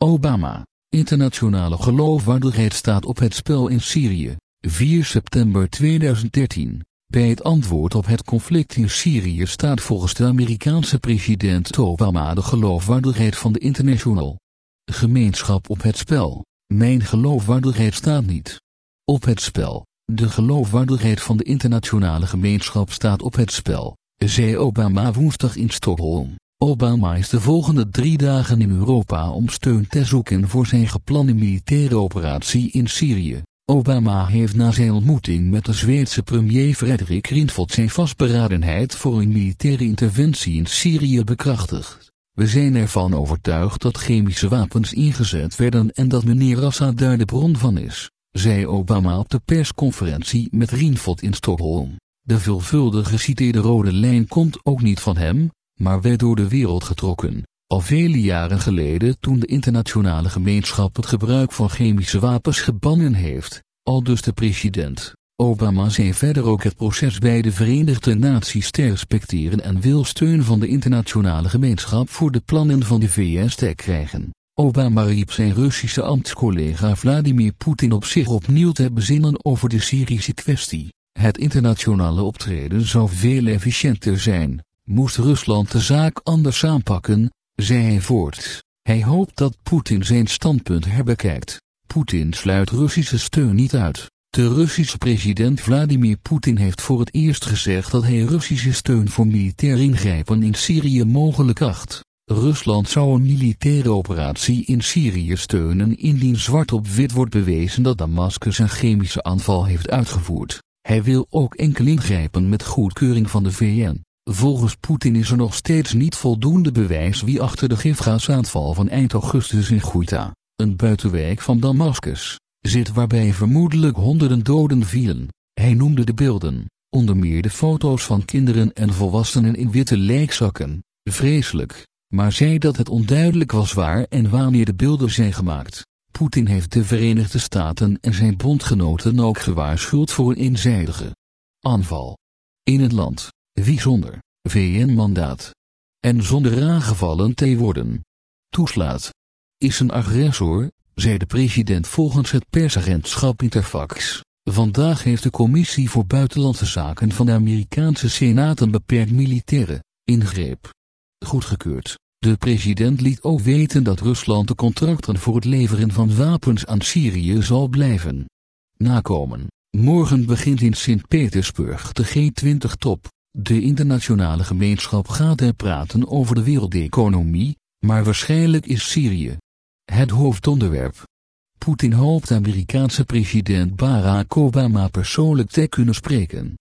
Obama. Internationale geloofwaardigheid staat op het spel in Syrië. 4 september 2013. Bij het antwoord op het conflict in Syrië staat volgens de Amerikaanse president Obama de geloofwaardigheid van de internationale gemeenschap op het spel. Mijn geloofwaardigheid staat niet op het spel. De geloofwaardigheid van de internationale gemeenschap staat op het spel, zei Obama woensdag in Stockholm. Obama is de volgende drie dagen in Europa om steun te zoeken voor zijn geplande militaire operatie in Syrië. Obama heeft na zijn ontmoeting met de Zweedse premier Frederik Reinfeldt zijn vastberadenheid voor een militaire interventie in Syrië bekrachtigd. We zijn ervan overtuigd dat chemische wapens ingezet werden en dat meneer Assad daar de bron van is, zei Obama op de persconferentie met Reinfeldt in Stockholm. De veelvuldig geciteerde rode lijn komt ook niet van hem, maar werd door de wereld getrokken. Al vele jaren geleden toen de internationale gemeenschap het gebruik van chemische wapens gebannen heeft, al dus de president. Obama zei verder ook het proces bij de Verenigde Naties te respecteren en wil steun van de internationale gemeenschap voor de plannen van de VS te krijgen. Obama riep zijn Russische ambtscollega Vladimir Poetin op zich opnieuw te bezinnen over de Syrische kwestie. Het internationale optreden zou veel efficiënter zijn, moest Rusland de zaak anders aanpakken, zei hij voort. Hij hoopt dat Poetin zijn standpunt herbekijkt. Poetin sluit Russische steun niet uit. De Russische president Vladimir Poetin heeft voor het eerst gezegd dat hij Russische steun voor militair ingrijpen in Syrië mogelijk acht. Rusland zou een militaire operatie in Syrië steunen indien zwart op wit wordt bewezen dat Damascus een chemische aanval heeft uitgevoerd. Hij wil ook enkel ingrijpen met goedkeuring van de VN. Volgens Poetin is er nog steeds niet voldoende bewijs wie achter de gifgaasaanval van eind augustus in Ghouta, een buitenwijk van Damascus, zit waarbij vermoedelijk honderden doden vielen. Hij noemde de beelden, onder meer de foto's van kinderen en volwassenen in witte lijkzakken, vreselijk, maar zei dat het onduidelijk was waar en wanneer de beelden zijn gemaakt. Poetin heeft de Verenigde Staten en zijn bondgenoten ook gewaarschuwd voor een eenzijdige aanval in het land wie zonder VN-mandaat en zonder aangevallen te worden toeslaat, is een agressor, zei de president volgens het persagentschap Interfax. Vandaag heeft de Commissie voor Buitenlandse Zaken van de Amerikaanse Senaat een beperkt militaire ingreep goedgekeurd. De president liet ook weten dat Rusland de contracten voor het leveren van wapens aan Syrië zal blijven nakomen. Morgen begint in Sint-Petersburg de G20-top. De internationale gemeenschap gaat er praten over de wereldeconomie, maar waarschijnlijk is Syrië het hoofdonderwerp. Poetin hoopt Amerikaanse president Barack Obama persoonlijk te kunnen spreken.